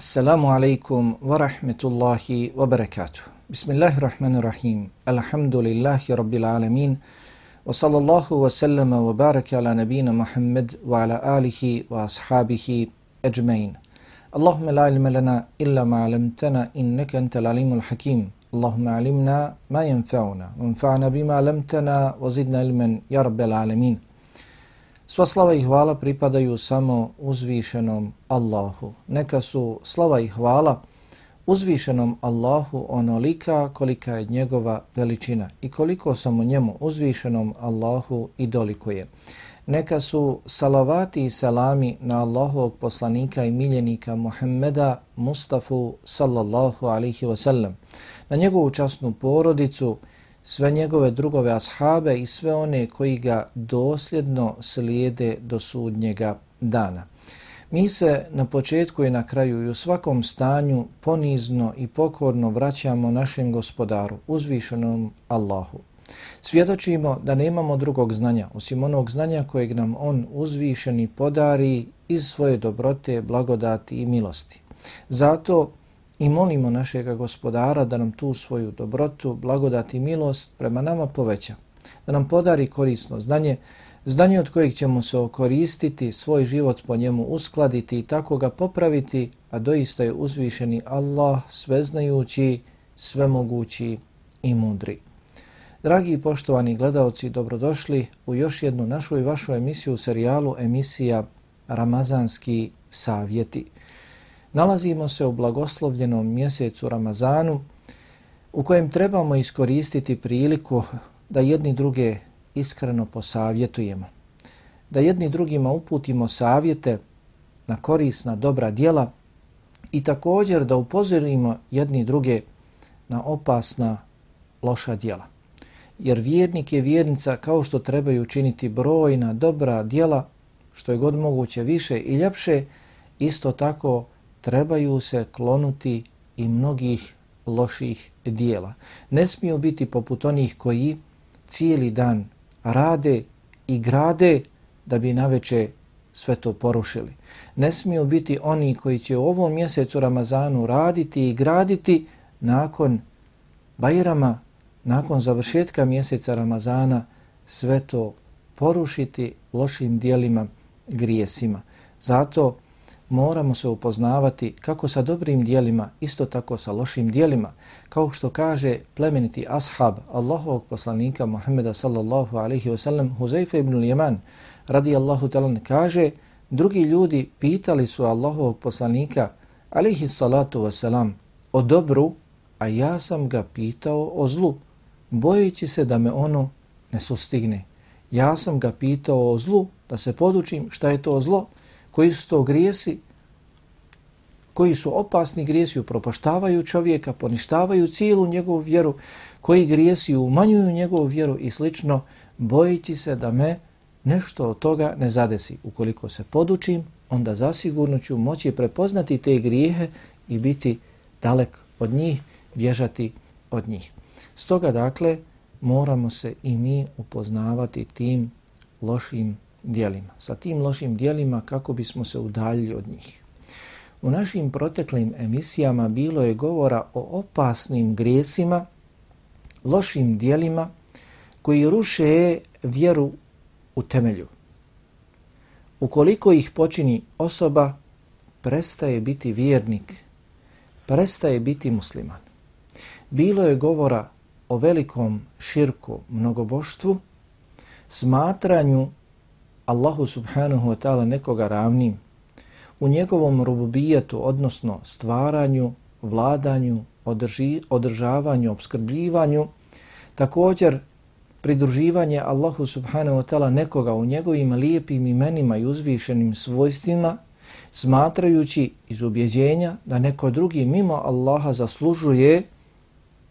Assalamu alaikum wa rahmetullahi wa barakatuh. Bismillahirrahmanirrahim. Alhamdulillahi rabbil alamin. Wa sallallahu wa sallama wa baraka ala nabina Muhammad wa ala alihi wa ashabihi ajmain. Allahumma la ilma lana illa ma alamtana innaka antal alimul hakim. Allahumma alimna ma yanfa'una. Wanfa'na bima alamtana wa zidna ilman ya rabbil alamin. Sva slava i hvala pripadaju samo uzvišenom Allahu. Neka su slava i hvala uzvišenom Allahu onolika kolika je njegova veličina i koliko samo njemu uzvišenom Allahu i dolikuje. Neka su salavati i salami na Allahovog poslanika i miljenika Muhammeda Mustafa sallallahu alihi wasallam, na njegovu časnu porodicu, sve njegove drugove ashabe i sve one koji ga dosljedno slijede do sudnjega dana. Mi se na početku i na kraju i u svakom stanju ponizno i pokorno vraćamo našem gospodaru, uzvišenom Allahu. Svjedočimo da nemamo drugog znanja, osim onog znanja kojeg nam on uzvišeni podari iz svoje dobrote, blagodati i milosti. Zato i molimo našeg gospodara da nam tu svoju dobrotu, blagodat i milost prema nama poveća, da nam podari korisno znanje, znanje od kojeg ćemo se okoristiti, svoj život po njemu uskladiti i tako ga popraviti, a doista je uzvišeni Allah sveznajući, svemogući i mudri. Dragi i poštovani gledalci, dobrodošli u još jednu našu i vašu emisiju, serijalu emisija Ramazanski savjeti. Nalazimo se u blagoslovljenom mjesecu Ramazanu u kojem trebamo iskoristiti priliku da jedni druge iskreno posavjetujemo. Da jedni drugima uputimo savjete na korisna dobra dijela i također da upozorimo jedni druge na opasna loša dijela. Jer vjernik je vjernica kao što trebaju učiniti brojna dobra dijela, što je god moguće više i ljepše, isto tako trebaju se klonuti i mnogih loših dijela. Ne smiju biti poput onih koji cijeli dan rade i grade da bi naveče sve to porušili. Ne smiju biti oni koji će u ovom mjesecu Ramazanu raditi i graditi nakon Bajrama, nakon završetka mjeseca Ramazana sve to porušiti lošim dijelima, grijesima. Zato moramo se upoznavati kako sa dobrim dijelima, isto tako sa lošim dijelima. Kao što kaže plemeniti ashab Allahovog poslanika Muhammeda sallallahu alaihi wa sallam Huzaifa ibn Ljeman radijallahu talan kaže drugi ljudi pitali su Allahovog poslanika alaihi salatu wa salam o dobru, a ja sam ga pitao o zlu, bojeći se da me ono ne sustigne. Ja sam ga pitao o zlu, da se podučim šta je to zlo, koji su to grijesi, koji su opasni grijesi, upropaštavaju čovjeka, poništavaju cijelu njegovu vjeru, koji grijesi? Umanjuju njegovu vjeru i slično, bojići se da me nešto od toga ne zadesi. Ukoliko se podučim, onda zasigurno ću moći prepoznati te grijehe i biti dalek od njih, bježati od njih. Stoga, dakle, moramo se i mi upoznavati tim lošim dijelima. Sa tim lošim dijelima kako bismo se udaljili od njih. U našim proteklim emisijama bilo je govora o opasnim grijesima, lošim dijelima koji ruše vjeru u temelju. Ukoliko ih počini osoba, prestaje biti vjernik, prestaje biti musliman. Bilo je govora o velikom širku mnogoboštvu, smatranju Allahu subhanahu wa ta'ala nekoga ravnim, u njegovom rububijetu, odnosno stvaranju, vladanju, održi, održavanju, obskrbljivanju, također pridruživanje Allahu subhanahu wa ta'ala nekoga u njegovim lijepim imenima i uzvišenim svojstvima, smatrajući iz ubjeđenja da neko drugi mimo Allaha zaslužuje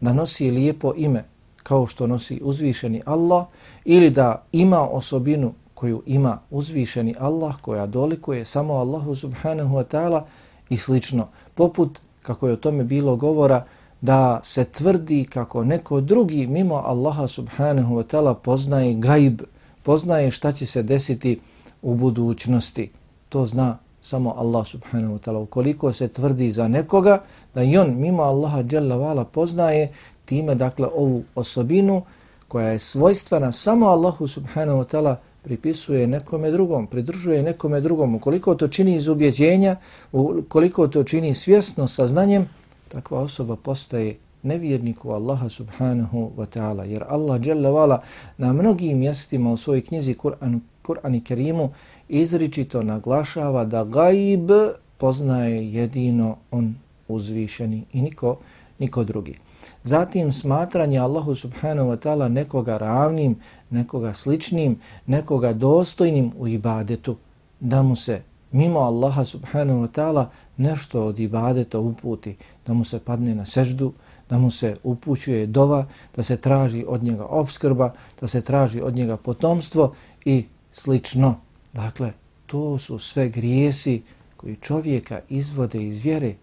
da nosi lijepo ime kao što nosi uzvišeni Allah ili da ima osobinu koju ima uzvišeni Allah, koja dolikuje samo Allahu subhanahu wa ta'ala i slično. Poput, kako je o tome bilo govora, da se tvrdi kako neko drugi mimo Allaha subhanahu wa ta'ala poznaje gaib, poznaje šta će se desiti u budućnosti. To zna samo Allah subhanahu wa ta'ala. Ukoliko se tvrdi za nekoga da i on mimo Allaha jalla vala poznaje time dakle ovu osobinu koja je svojstvena samo Allahu subhanahu wa ta'ala pripisuje nekome drugom, pridružuje nekome drugom. Ukoliko to čini iz ubjeđenja, ukoliko to čini svjesno sa znanjem, takva osoba postaje nevjerniku Allaha subhanahu wa ta'ala. Jer Allah jalla na mnogim mjestima u svojoj knjizi Kur'an, Kur'an i Kerimu izričito naglašava da gaib poznaje jedino on uzvišeni i niko, niko drugi. Zatim smatranje Allahu subhanahu wa ta'ala nekoga ravnim, nekoga sličnim, nekoga dostojnim u ibadetu, da mu se mimo Allaha subhanahu wa ta'ala nešto od ibadeta uputi, da mu se padne na seždu, da mu se upućuje dova, da se traži od njega obskrba, da se traži od njega potomstvo i slično. Dakle, to su sve grijesi koji čovjeka izvode iz vjere.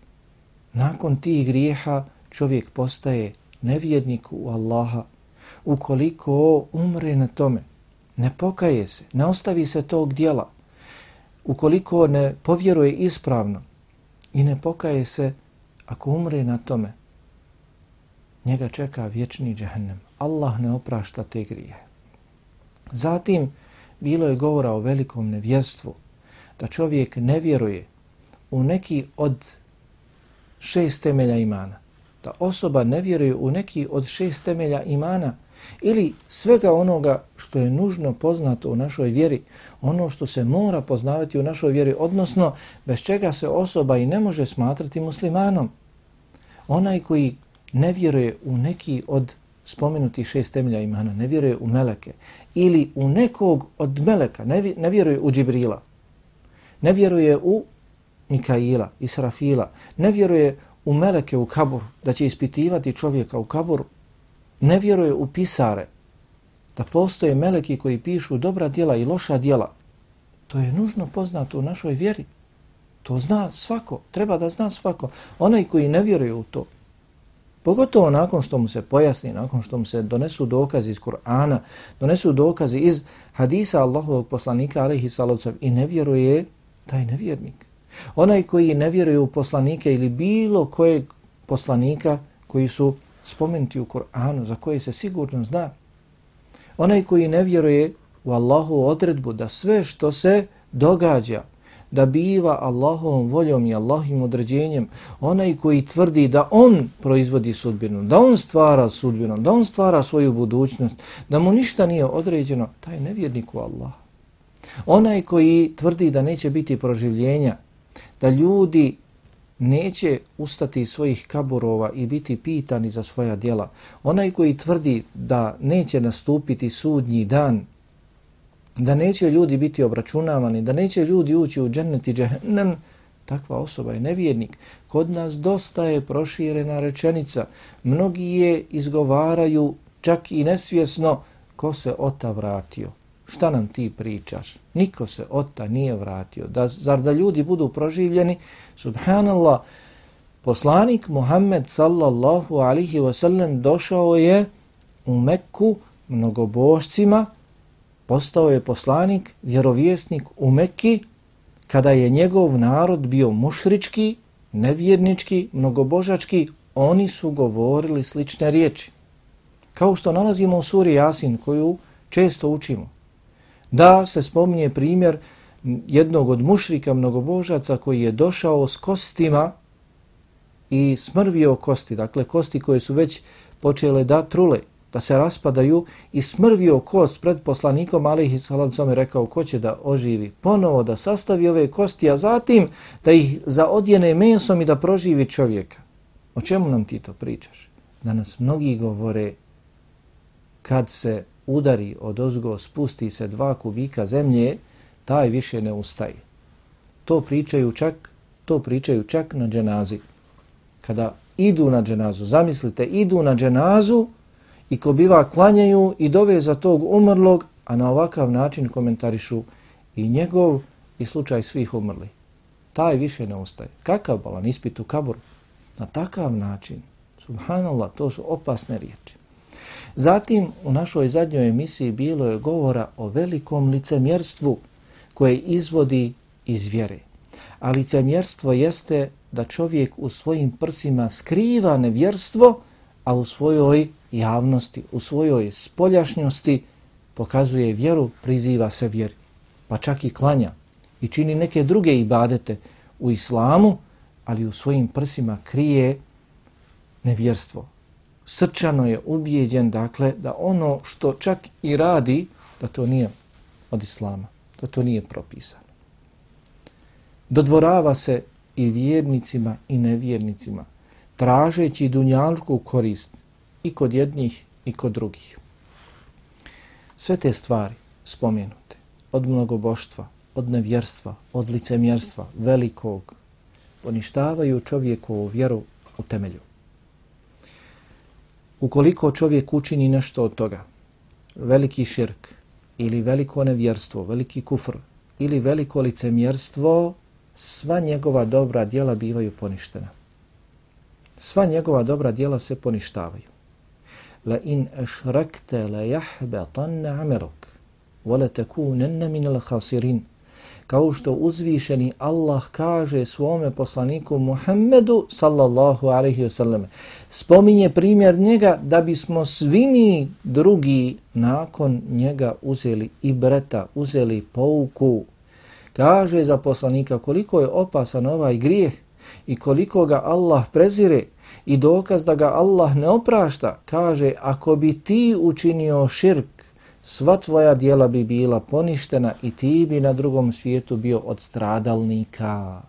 Nakon tih grijeha čovjek postaje nevjednik u Allaha. Ukoliko umre na tome, ne pokaje se, ne ostavi se tog dijela, ukoliko ne povjeruje ispravno i ne pokaje se, ako umre na tome, njega čeka vječni džahnem. Allah ne oprašta te grije. Zatim, bilo je govora o velikom nevjerstvu, da čovjek ne vjeruje u neki od šest temelja imana, da osoba ne vjeruje u neki od šest temelja imana ili svega onoga što je nužno poznato u našoj vjeri, ono što se mora poznavati u našoj vjeri, odnosno bez čega se osoba i ne može smatrati muslimanom. Onaj koji ne vjeruje u neki od spomenuti šest temelja imana, ne vjeruje u meleke ili u nekog od meleka, ne vjeruje u Džibrila, ne vjeruje u Mikaila, Israfila, ne vjeruje u meleke u kaburu, da će ispitivati čovjeka u kaburu, ne vjeruje u pisare, da postoje meleki koji pišu dobra djela i loša djela, to je nužno poznato u našoj vjeri. To zna svako, treba da zna svako. Onaj koji ne vjeruje u to, Pogotovo nakon što mu se pojasni, nakon što mu se donesu dokazi iz Kur'ana, donesu dokazi iz hadisa Allahovog poslanika, alaihi salatu i ne vjeruje, taj nevjernik. Onaj koji ne vjeruje u poslanike ili bilo kojeg poslanika koji su spomenuti u Kur'anu, za koje se sigurno zna. Onaj koji ne vjeruje u Allahu odredbu da sve što se događa da biva Allahovom voljom i Allahim određenjem, onaj koji tvrdi da on proizvodi sudbinu, da on stvara sudbinu, da on stvara svoju budućnost, da mu ništa nije određeno, taj je nevjernik u Allah. Onaj koji tvrdi da neće biti proživljenja, da ljudi neće ustati iz svojih kaburova i biti pitani za svoja djela, onaj koji tvrdi da neće nastupiti sudnji dan, da neće ljudi biti obračunavani, da neće ljudi ući u džennet i džehennem, takva osoba je nevjernik. Kod nas dosta je proširena rečenica. Mnogi je izgovaraju čak i nesvjesno ko se ota vratio. Šta nam ti pričaš? Niko se ota nije vratio. Da, zar da ljudi budu proživljeni? Subhanallah, poslanik Muhammed sallallahu alihi wasallam došao je u Mekku mnogobošcima postao je poslanik, vjerovjesnik u Mekki, kada je njegov narod bio mušrički, nevjernički, mnogobožački, oni su govorili slične riječi. Kao što nalazimo u suri Jasin, koju često učimo, da se spominje primjer jednog od mušrika mnogobožaca koji je došao s kostima i smrvio kosti, dakle kosti koje su već počele da trule, da se raspadaju i smrvio kost pred poslanikom alihi salam sam rekao ko će da oživi? Ponovo da sastavi ove kosti a zatim da ih zaodjene mesom i da proživi čovjeka. O čemu nam ti to pričaš? Da nas mnogi govore kad se udari od ozgo spusti se dva kubika zemlje taj više ne ustaje to pričaju čak to pričaju čak na dženazi kada idu na dženazu zamislite idu na dženazu i ko biva klanjaju i dove za tog umrlog, a na ovakav način komentarišu i njegov i slučaj svih umrli. Taj više ne ustaje. Kakav balan ispit u kaboru? Na takav način. Subhanallah, to su opasne riječi. Zatim u našoj zadnjoj emisiji bilo je govora o velikom licemjerstvu koje izvodi iz vjere. A licemjerstvo jeste da čovjek u svojim prsima skriva nevjerstvo, a u svojoj javnosti, u svojoj spoljašnjosti pokazuje vjeru, priziva se vjeri. Pa čak i klanja i čini neke druge ibadete u islamu, ali u svojim prsima krije nevjerstvo. Srčano je ubijeđen, dakle, da ono što čak i radi, da to nije od islama, da to nije propisano. Dodvorava se i vjernicima i nevjernicima, tražeći dunjalku korist i kod jednih i kod drugih. Sve te stvari spomenute, od mnogoboštva, od nevjerstva, od licemjerstva, velikog, poništavaju čovjekovu vjeru u temelju. Ukoliko čovjek učini nešto od toga, veliki širk ili veliko nevjerstvo, veliki kufr ili veliko licemjerstvo, sva njegova dobra djela bivaju poništena. Sva njegova dobra djela se poništavaju. La in ashrakta la yahbatanna amaluk wa la takunanna min al-khasirin kao što uzvišeni Allah kaže svome poslaniku Muhammedu sallallahu alaihi wasallam. Spominje primjer njega da bismo svi mi drugi nakon njega uzeli i breta, uzeli pouku. Kaže za poslanika koliko je opasan ovaj grijeh i koliko ga Allah prezire i dokaz da ga Allah ne oprašta. Kaže ako bi ti učinio širk sva tvoja dijela bi bila poništena i ti bi na drugom svijetu bio od stradalnika.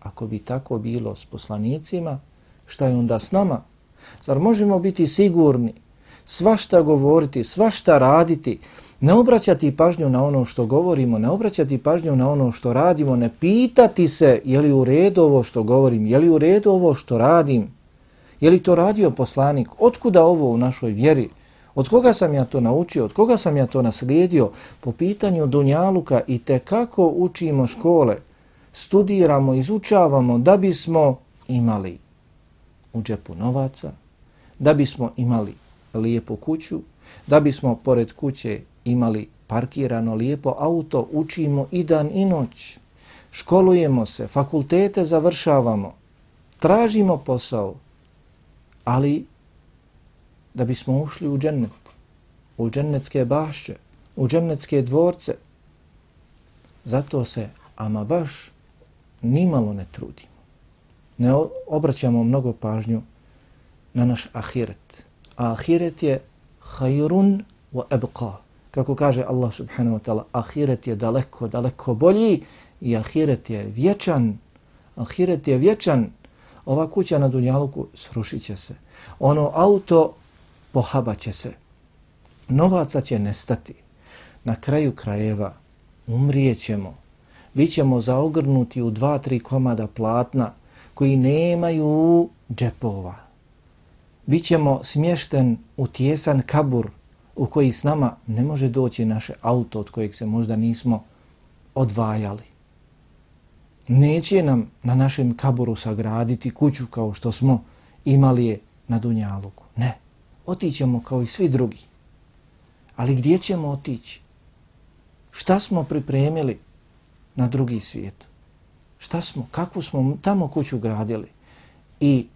Ako bi tako bilo s poslanicima, šta je onda s nama? Zar možemo biti sigurni, svašta govoriti, svašta raditi, ne obraćati pažnju na ono što govorimo, ne obraćati pažnju na ono što radimo, ne pitati se je li u redu ovo što govorim, je li u redu ovo što radim, je li to radio poslanik, otkuda ovo u našoj vjeri, Od koga sam ja to naučio, od koga sam ja to naslijedio? Po pitanju Dunjaluka i te kako učimo škole, studiramo, izučavamo da bismo imali u džepu novaca, da bismo imali lijepu kuću, da bismo pored kuće imali parkirano lijepo auto, učimo i dan i noć, školujemo se, fakultete završavamo, tražimo posao, ali da bismo ušli u džennet, u džennetske bašće, u džennetske dvorce. Zato se, ama baš, nimalo ne trudimo. Ne obraćamo mnogo pažnju na naš ahiret. A ahiret je hajrun wa ebqa. Kako kaže Allah subhanahu wa ta'ala, ahiret je daleko, daleko bolji i ahiret je vječan. Ahiret je vječan. Ova kuća na Dunjaluku srušit će se. Ono auto pohabaće se. Novaca će nestati. Na kraju krajeva umrijećemo. Bićemo zaogrnuti u dva, tri komada platna koji nemaju džepova. Bićemo smješten u tjesan kabur u koji s nama ne može doći naše auto od kojeg se možda nismo odvajali. Neće nam na našem kaburu sagraditi kuću kao što smo imali je na Dunjaluku. Ne otićemo kao i svi drugi. Ali gdje ćemo otići? Šta smo pripremili na drugi svijet? Šta smo, kakvu smo tamo kuću gradili? I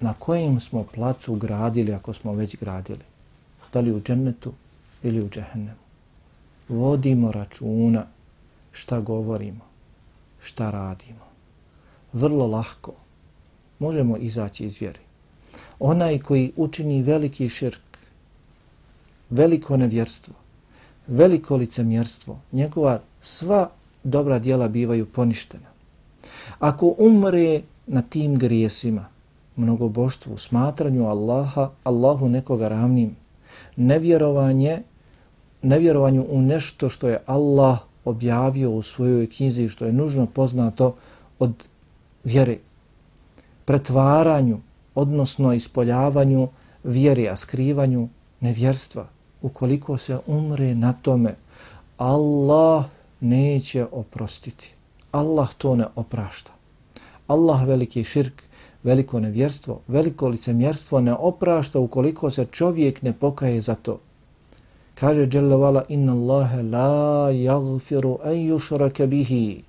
na kojim smo placu gradili ako smo već gradili? Da li u džennetu ili u džehennemu? Vodimo računa šta govorimo, šta radimo. Vrlo lahko možemo izaći iz vjeri onaj koji učini veliki širk, veliko nevjerstvo, veliko licemjerstvo, njegova sva dobra dijela bivaju poništena. Ako umre na tim grijesima, mnogoboštvu, smatranju Allaha, Allahu nekoga ravnim, nevjerovanje, nevjerovanju u nešto što je Allah objavio u svojoj knjizi, što je nužno poznato od vjere, pretvaranju odnosno ispoljavanju vjeri, a skrivanju nevjerstva. Ukoliko se umre na tome, Allah neće oprostiti. Allah to ne oprašta. Allah veliki širk, veliko nevjerstvo, veliko licemjerstvo ne oprašta ukoliko se čovjek ne pokaje za to. Kaže Jalla inna Allahe la jagfiru an jušrake bihi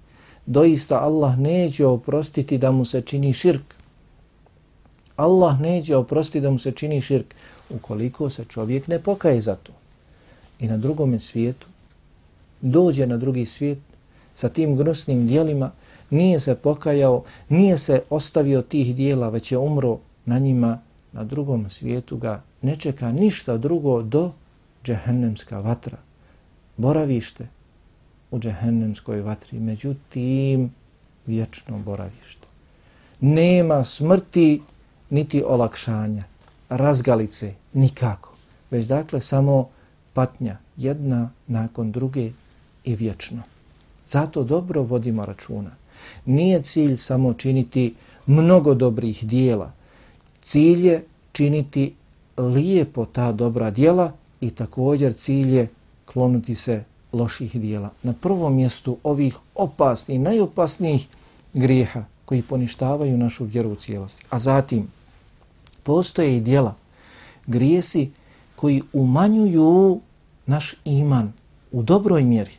doista Allah neće oprostiti da mu se čini širk. Allah neće oprostiti da mu se čini širk ukoliko se čovjek ne pokaje za to. I na drugom svijetu dođe na drugi svijet sa tim gnusnim dijelima, nije se pokajao, nije se ostavio tih dijela, već je umro na njima, na drugom svijetu ga ne čeka ništa drugo do džehennemska vatra. Boravište u džehennemskoj vatri, međutim vječno boravište. Nema smrti niti olakšanja, razgalice, nikako. Već dakle samo patnja, jedna nakon druge i vječno. Zato dobro vodimo računa. Nije cilj samo činiti mnogo dobrih dijela. Cilj je činiti lijepo ta dobra dijela i također cilj je klonuti se loših dijela. Na prvom mjestu ovih opasnih, najopasnijih grijeha koji poništavaju našu vjeru u cijelosti. A zatim postoje i dijela, grijesi koji umanjuju naš iman u dobroj mjeri.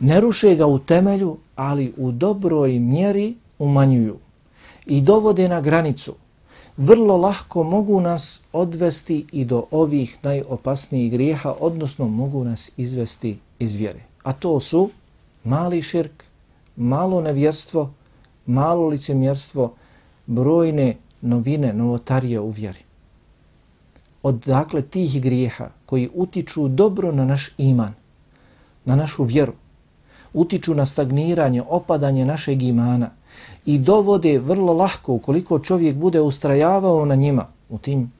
Ne ruše ga u temelju, ali u dobroj mjeri umanjuju i dovode na granicu. Vrlo lahko mogu nas odvesti i do ovih najopasnijih grijeha, odnosno mogu nas izvesti iz vjere. A to su mali širk, malo nevjerstvo, malo licemjerstvo, brojne novine, novotarije u vjeri. Odakle tih grijeha koji utiču dobro na naš iman, na našu vjeru, utiču na stagniranje, opadanje našeg imana i dovode vrlo lahko, ukoliko čovjek bude ustrajavao na njima, u tim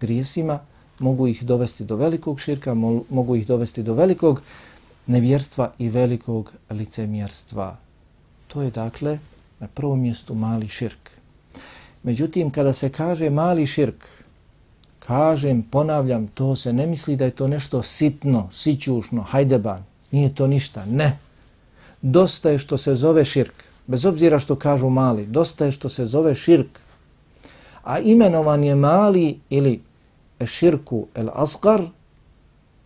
grijesima, mogu ih dovesti do velikog širka, mogu ih dovesti do velikog nevjerstva i velikog licemjerstva. To je dakle na prvom mjestu mali širk. Međutim, kada se kaže mali širk, kažem, ponavljam, to se ne misli da je to nešto sitno, sićušno, hajdeban. Nije to ništa, ne dosta je što se zove širk. Bez obzira što kažu mali, dosta je što se zove širk. A imenovan je mali ili širku el asgar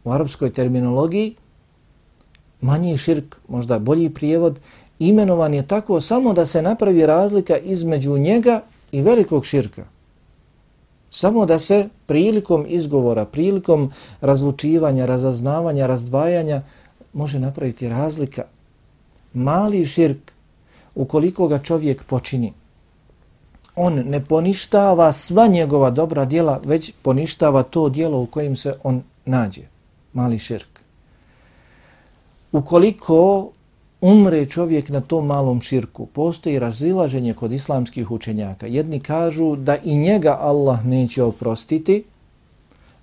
u arapskoj terminologiji, manji širk, možda bolji prijevod, imenovan je tako samo da se napravi razlika između njega i velikog širka. Samo da se prilikom izgovora, prilikom razlučivanja, razaznavanja, razdvajanja može napraviti razlika mali širk, ukoliko ga čovjek počini, on ne poništava sva njegova dobra djela, već poništava to djelo u kojim se on nađe. Mali širk. Ukoliko umre čovjek na tom malom širku, postoji razilaženje kod islamskih učenjaka. Jedni kažu da i njega Allah neće oprostiti,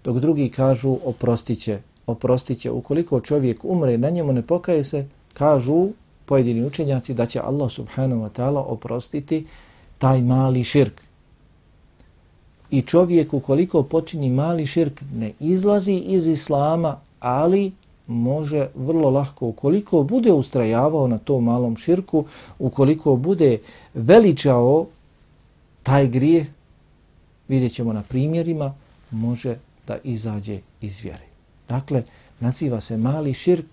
dok drugi kažu oprostiće. Oprostiće. Ukoliko čovjek umre na njemu ne pokaje se, kažu pojedini učenjaci da će Allah subhanahu wa ta'ala oprostiti taj mali širk. I čovjek ukoliko počini mali širk ne izlazi iz islama, ali može vrlo lahko, ukoliko bude ustrajavao na tom malom širku, ukoliko bude veličao taj grijeh, vidjet ćemo na primjerima, može da izađe iz vjere. Dakle, naziva se mali širk,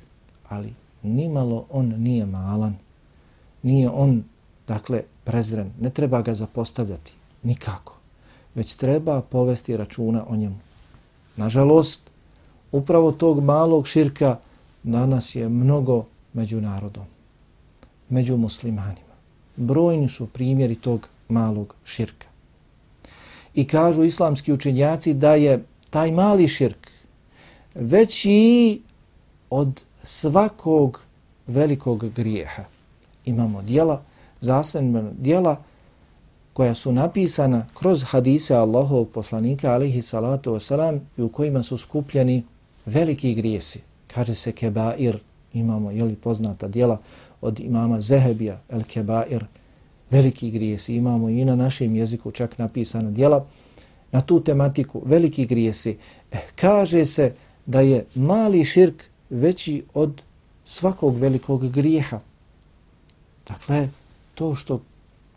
ali nimalo on nije malan. Nije on, dakle, prezren. Ne treba ga zapostavljati. Nikako. Već treba povesti računa o njemu. Nažalost, upravo tog malog širka danas je mnogo među narodom. Među muslimanima. Brojni su primjeri tog malog širka. I kažu islamski učenjaci da je taj mali širk veći od svakog velikog grijeha. Imamo dijela, zasebna dijela koja su napisana kroz hadise Allahovog poslanika alaihi salatu wasalam i u kojima su skupljeni veliki grijesi. Kaže se kebair, imamo jeli poznata dijela od imama Zehebija, el kebair, veliki grijesi. Imamo i na našem jeziku čak napisana dijela na tu tematiku, veliki grijesi. Eh, kaže se da je mali širk veći od svakog velikog grijeha. Dakle, to što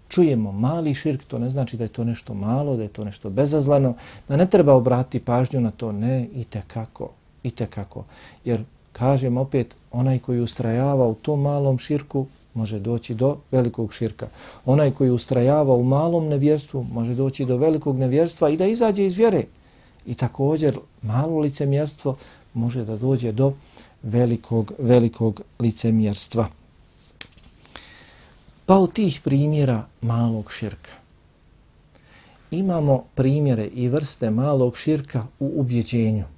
čujemo mali širk, to ne znači da je to nešto malo, da je to nešto bezazlano, da ne treba obrati pažnju na to, ne, i te kako, i tekako. Jer, kažem opet, onaj koji ustrajava u tom malom širku, može doći do velikog širka. Onaj koji ustrajava u malom nevjerstvu može doći do velikog nevjerstva i da izađe iz vjere. I također malo licemjerstvo može da dođe do velikog, velikog licemjerstva. Pa od tih primjera malog širka. Imamo primjere i vrste malog širka u ubjeđenju.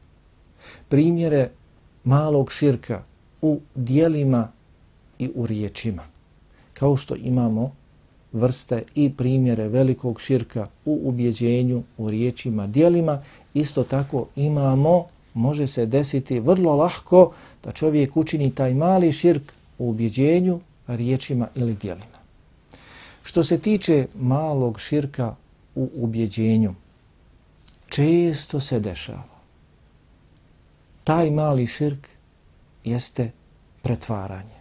Primjere malog širka u dijelima i u riječima. Kao što imamo vrste i primjere velikog širka u ubjeđenju, u riječima, dijelima, isto tako imamo, može se desiti vrlo lahko da čovjek učini taj mali širk u ubjeđenju, riječima ili dijelima. Što se tiče malog širka u ubjeđenju, često se dešava. Taj mali širk jeste pretvaranje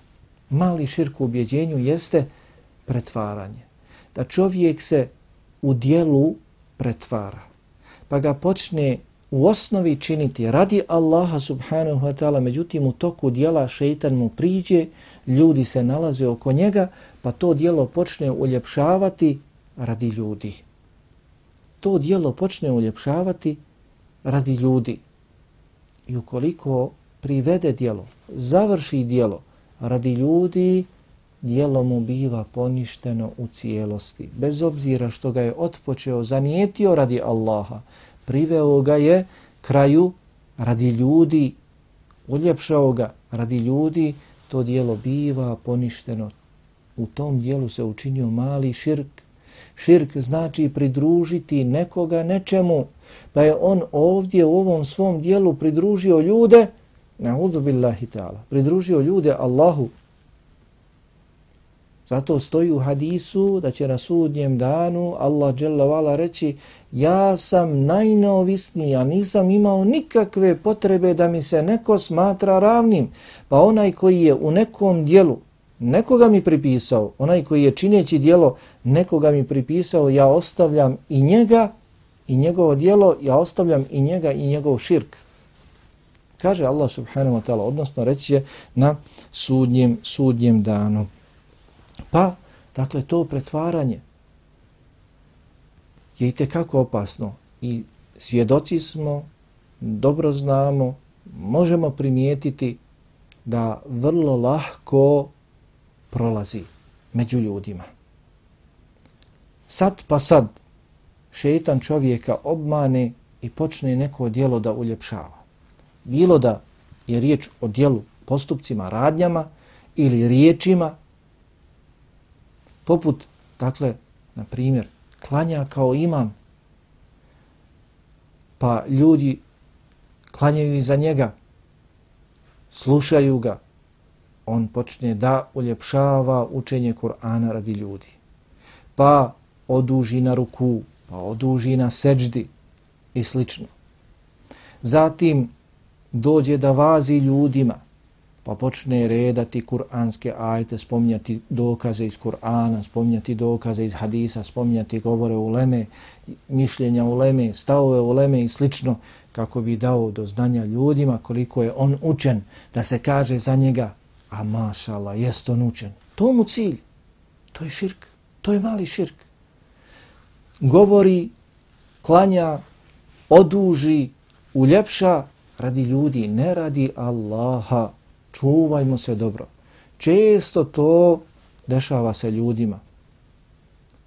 mali širk u ubjeđenju jeste pretvaranje. Da čovjek se u dijelu pretvara, pa ga počne u osnovi činiti radi Allaha subhanahu wa ta'ala, međutim u toku dijela šeitan mu priđe, ljudi se nalaze oko njega, pa to dijelo počne uljepšavati radi ljudi. To dijelo počne uljepšavati radi ljudi. I ukoliko privede dijelo, završi dijelo, radi ljudi, dijelo mu biva poništeno u cijelosti. Bez obzira što ga je otpočeo, zanijetio radi Allaha, priveo ga je kraju radi ljudi, uljepšao ga radi ljudi, to dijelo biva poništeno. U tom dijelu se učinio mali širk. Širk znači pridružiti nekoga nečemu, pa je on ovdje u ovom svom dijelu pridružio ljude, Na'udhu billahi ta'ala. Pridružio ljude Allahu. Zato stoji u hadisu da će na sudnjem danu Allah dželavala reći ja sam najneovisniji, a nisam imao nikakve potrebe da mi se neko smatra ravnim. Pa onaj koji je u nekom dijelu nekoga mi pripisao, onaj koji je čineći dijelo nekoga mi pripisao, ja ostavljam i njega i njegovo dijelo, ja ostavljam i njega i njegov širk. Kaže Allah subhanahu wa ta'ala, odnosno reći je na sudnjem, sudnjem danu. Pa, dakle, to pretvaranje je i tekako opasno i svjedoci smo, dobro znamo, možemo primijetiti da vrlo lahko prolazi među ljudima. Sad pa sad šetan čovjeka obmane i počne neko dijelo da uljepšava bilo da je riječ o dijelu, postupcima, radnjama ili riječima, poput, dakle, na primjer, klanja kao imam, pa ljudi klanjaju iza njega, slušaju ga, on počne da uljepšava učenje Kur'ana radi ljudi. Pa oduži na ruku, pa oduži na seđdi i slično. Zatim dođe da vazi ljudima, pa počne redati kuranske ajte, spominjati dokaze iz Kur'ana, spominjati dokaze iz hadisa, spominjati govore u leme, mišljenja u leme, stavove u leme i slično, kako bi dao do znanja ljudima koliko je on učen, da se kaže za njega, a mašala, jest on učen. To mu cilj, to je širk, to je mali širk. Govori, klanja, oduži, uljepša, radi ljudi, ne radi Allaha. Čuvajmo se dobro. Često to dešava se ljudima.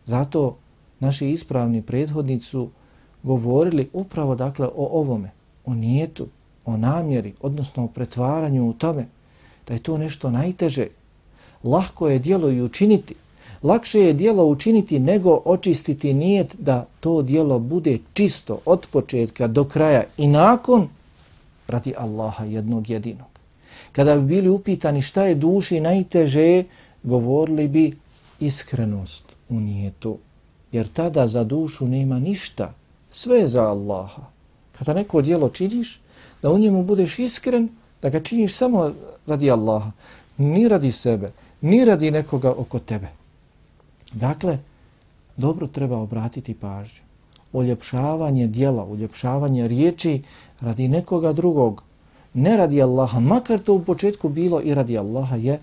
Zato naši ispravni prethodnici su govorili upravo dakle o ovome, o nijetu, o namjeri, odnosno o pretvaranju u tome, da je to nešto najteže. Lahko je dijelo i učiniti. Lakše je dijelo učiniti nego očistiti nijet da to dijelo bude čisto od početka do kraja i nakon radi Allaha jednog jedinog. Kada bi bili upitani šta je duši najteže, govorili bi iskrenost u nijetu. Jer tada za dušu nema ništa, sve je za Allaha. Kada neko dijelo činiš, da u njemu budeš iskren, da ga činiš samo radi Allaha, ni radi sebe, ni radi nekoga oko tebe. Dakle, dobro treba obratiti pažnju. Uljepšavanje dijela, uljepšavanje riječi radi nekoga drugog, ne radi Allaha, makar to u početku bilo i radi Allaha je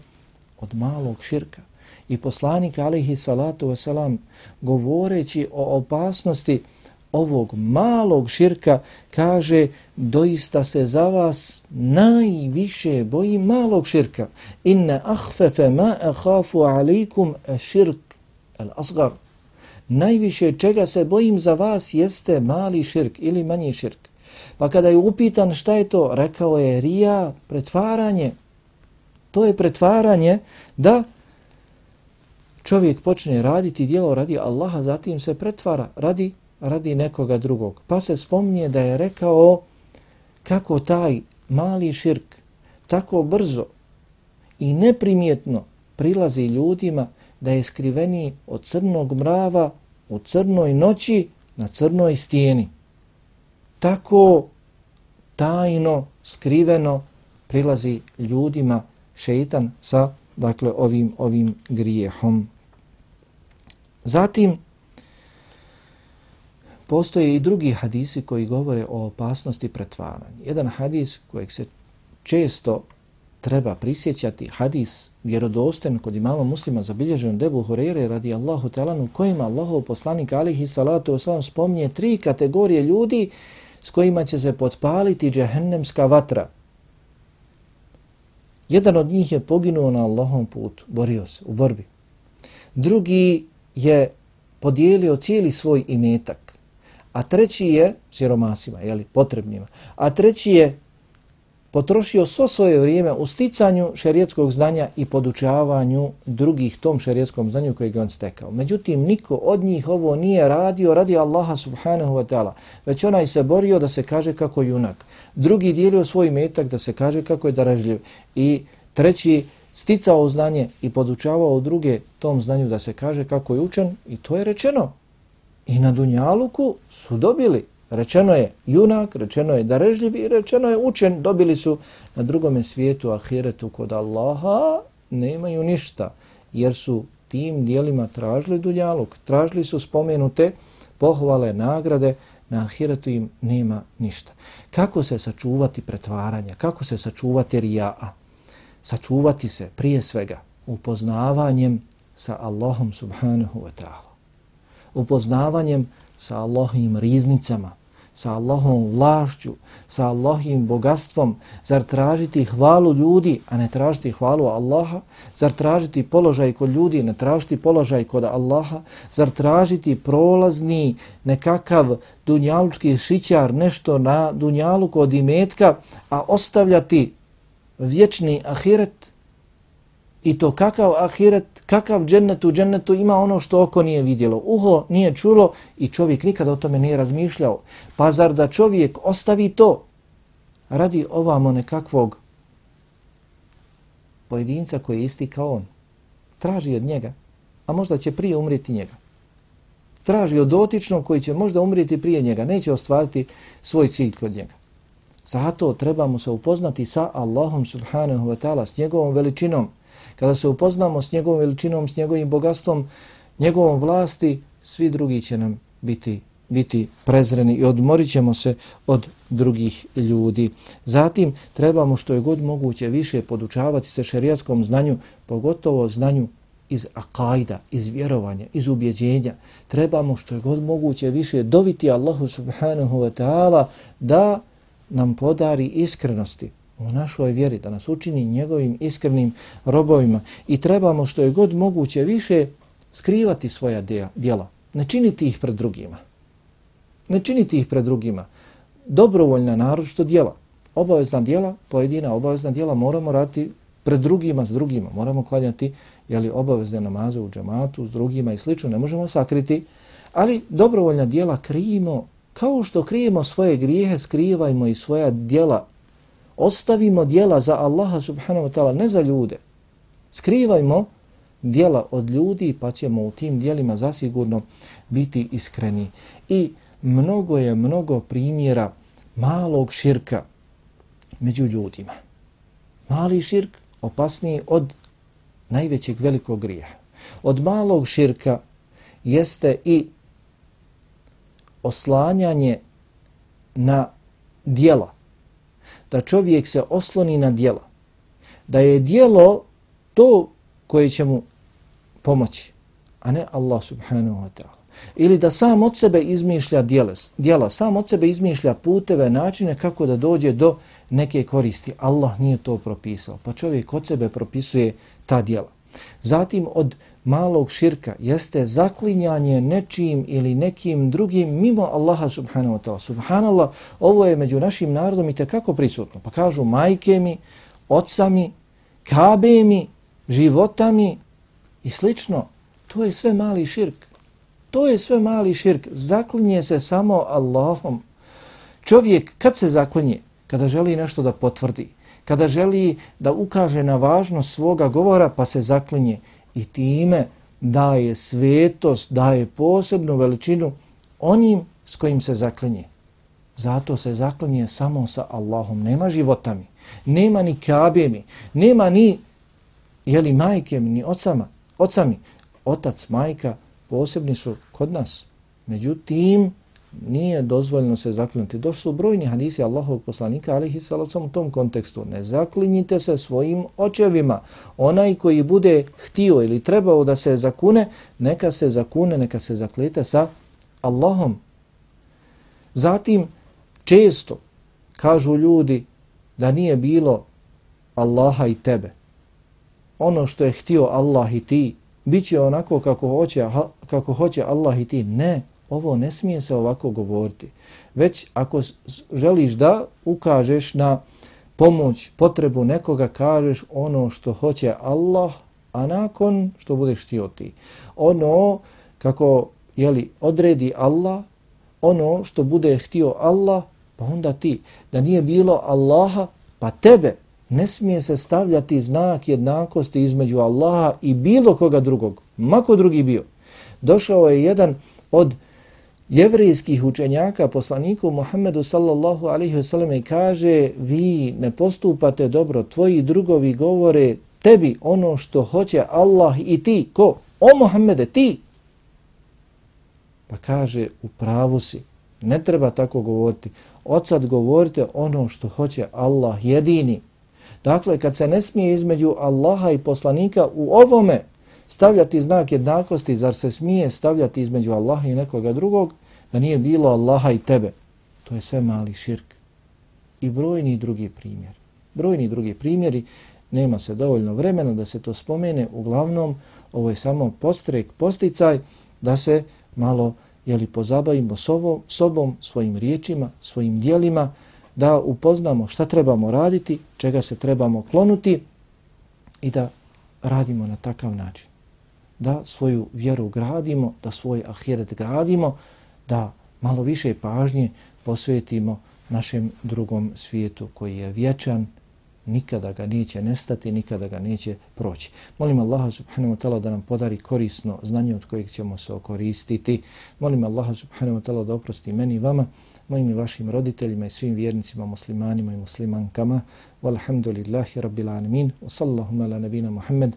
od malog širka. I poslanik alaihi salatu wasalam govoreći o opasnosti ovog malog širka kaže doista se za vas najviše boji malog širka. Inne ahfefe ma ahafu alikum širk al asgar. Najviše čega se bojim za vas jeste mali širk ili manji širk. Pa kada je upitan šta je to, rekao je rija, pretvaranje. To je pretvaranje da čovjek počne raditi dijelo radi Allaha, zatim se pretvara radi, radi nekoga drugog. Pa se spomnije da je rekao kako taj mali širk tako brzo i neprimjetno prilazi ljudima da je skriveni od crnog mrava u crnoj noći na crnoj stijeni. Tako tajno, skriveno prilazi ljudima šeitan sa dakle ovim ovim grijehom. Zatim postoje i drugi hadisi koji govore o opasnosti pretvaranja. Jedan hadis kojeg se često treba prisjećati, hadis vjerodosten kod imama muslima zabilježen debu Horeire radi Allahu talanu kojima Allahov poslanik alihi salatu wasalam spominje tri kategorije ljudi s kojima će se potpaliti džehennemska vatra. Jedan od njih je poginuo na Allahom putu, borio se u borbi. Drugi je podijelio cijeli svoj imetak. A treći je, siromasima, jeli, potrebnima, a treći je potrošio svo svoje vrijeme u sticanju šerijetskog znanja i podučavanju drugih tom šerijetskom znanju kojeg je on stekao. Međutim, niko od njih ovo nije radio radi Allaha subhanahu wa ta'ala, već onaj se borio da se kaže kako junak. Drugi dijelio svoj metak da se kaže kako je daražljiv. I treći sticao znanje i podučavao druge tom znanju da se kaže kako je učen i to je rečeno. I na Dunjaluku su dobili Rečeno je junak, rečeno je darežljiv i rečeno je učen. Dobili su na drugome svijetu, ahiretu, kod Allaha, nemaju ništa. Jer su tim dijelima tražili dunjaluk, tražili su spomenute pohvale, nagrade, na ahiretu im nema ništa. Kako se sačuvati pretvaranja? Kako se sačuvati rija'a? Sačuvati se prije svega upoznavanjem sa Allahom subhanahu wa ta'ala. Upoznavanjem sa Allahovim riznicama, sa Allahovom vlašću, sa Allahovim bogatstvom, zar tražiti hvalu ljudi, a ne tražiti hvalu Allaha, zar tražiti položaj kod ljudi, ne tražiti položaj kod Allaha, zar tražiti prolazni nekakav dunjalučki šićar, nešto na dunjalu kod imetka, a ostavljati vječni ahiret, I to kakav ahiret, kakav džennet u džennetu ima ono što oko nije vidjelo. Uho nije čulo i čovjek nikada o tome nije razmišljao. Pa zar da čovjek ostavi to radi ovamo nekakvog pojedinca koji je isti kao on. Traži od njega, a možda će prije umriti njega. Traži od dotičnog koji će možda umriti prije njega. Neće ostvariti svoj cilj kod njega. Zato trebamo se upoznati sa Allahom subhanahu wa ta'ala, s njegovom veličinom, Kada se upoznamo s njegovom veličinom, s njegovim bogatstvom, njegovom vlasti, svi drugi će nam biti biti prezreni i odmorit ćemo se od drugih ljudi. Zatim trebamo što je god moguće više podučavati se šerijatskom znanju, pogotovo znanju iz akajda, iz vjerovanja, iz ubjeđenja. Trebamo što je god moguće više doviti Allahu subhanahu wa ta'ala da nam podari iskrenosti, u našoj vjeri, da nas učini njegovim iskrenim robovima i trebamo što je god moguće više skrivati svoja djela, ne činiti ih pred drugima. Ne činiti ih pred drugima. Dobrovoljna naročito djela. Obavezna djela, pojedina obavezna djela moramo raditi pred drugima s drugima. Moramo klanjati jeli, obavezne namaze u džematu s drugima i slično. Ne možemo sakriti, ali dobrovoljna djela krijimo kao što krijemo svoje grijehe, skrivajmo i svoja djela ostavimo dijela za Allaha subhanahu wa ta'ala, ne za ljude. Skrivajmo dijela od ljudi pa ćemo u tim dijelima zasigurno biti iskreni. I mnogo je mnogo primjera malog širka među ljudima. Mali širk opasniji od najvećeg velikog grija. Od malog širka jeste i oslanjanje na dijela da čovjek se osloni na dijela. Da je dijelo to koje će mu pomoći, a ne Allah subhanahu wa ta'ala. Ili da sam od sebe izmišlja dijela, dijela, sam od sebe izmišlja puteve, načine kako da dođe do neke koristi. Allah nije to propisao, pa čovjek od sebe propisuje ta dijela. Zatim od malog širka jeste zaklinjanje nečim ili nekim drugim mimo Allaha subhanahu wa ta'ala. Subhanallah, ovo je među našim narodom i tekako prisutno. Pa kažu majke mi, oca mi, kabe mi, života mi i slično. To je sve mali širk. To je sve mali širk. Zaklinje se samo Allahom. Čovjek kad se zaklinje, kada želi nešto da potvrdi, kada želi da ukaže na važnost svoga govora, pa se zaklinje i time daje svetost, daje posebnu veličinu onim s kojim se zaklinje. Zato se zaklinje samo sa Allahom. Nema životami, nema ni kabemi, nema ni jeli majke ni ocama, ocami. Otac, majka posebni su kod nas. Međutim, nije dozvoljeno se zakliniti. Došli su brojni hadisi Allahovog poslanika, ali i salacom u tom kontekstu. Ne zaklinjite se svojim očevima. Onaj koji bude htio ili trebao da se zakune, neka se zakune, neka se zaklite sa Allahom. Zatim, često kažu ljudi da nije bilo Allaha i tebe. Ono što je htio Allah i ti, bit će onako kako hoće, kako hoće Allah i ti. Ne, ovo ne smije se ovako govoriti. Već ako želiš da ukažeš na pomoć, potrebu nekoga, kažeš ono što hoće Allah, a nakon što budeš htio ti. Ono kako jeli, odredi Allah, ono što bude htio Allah, pa onda ti. Da nije bilo Allaha, pa tebe ne smije se stavljati znak jednakosti između Allaha i bilo koga drugog. Mako drugi bio. Došao je jedan od jevrijskih učenjaka poslaniku Muhammedu sallallahu alaihi wasallam selleme kaže vi ne postupate dobro, tvoji drugovi govore tebi ono što hoće Allah i ti. Ko? O Muhammede, ti. Pa kaže u pravu si. Ne treba tako govoriti. Od sad govorite ono što hoće Allah jedini. Dakle, kad se ne smije između Allaha i poslanika u ovome stavljati znak jednakosti, zar se smije stavljati između Allaha i nekoga drugog, da nije bilo Allaha i tebe. To je sve mali širk. I brojni drugi primjer. Brojni drugi primjeri, nema se dovoljno vremena da se to spomene, uglavnom ovo je samo postrek, posticaj da se malo jeli, pozabavimo sobom, sobom, svojim riječima, svojim dijelima, da upoznamo šta trebamo raditi, čega se trebamo klonuti i da radimo na takav način. Da svoju vjeru gradimo, da svoj ahiret gradimo, da malo više pažnje posvetimo našem drugom svijetu koji je vječan, nikada ga neće nestati, nikada ga neće proći. Molim Allaha subhanahu wa ta'ala da nam podari korisno znanje od kojeg ćemo se okoristiti. Molim Allaha subhanahu wa ta'ala da oprosti meni i vama, mojim i vašim roditeljima i svim vjernicima, muslimanima i muslimankama. Walhamdulillahi rabbil alamin. Wa sallahu ala nabina Muhammad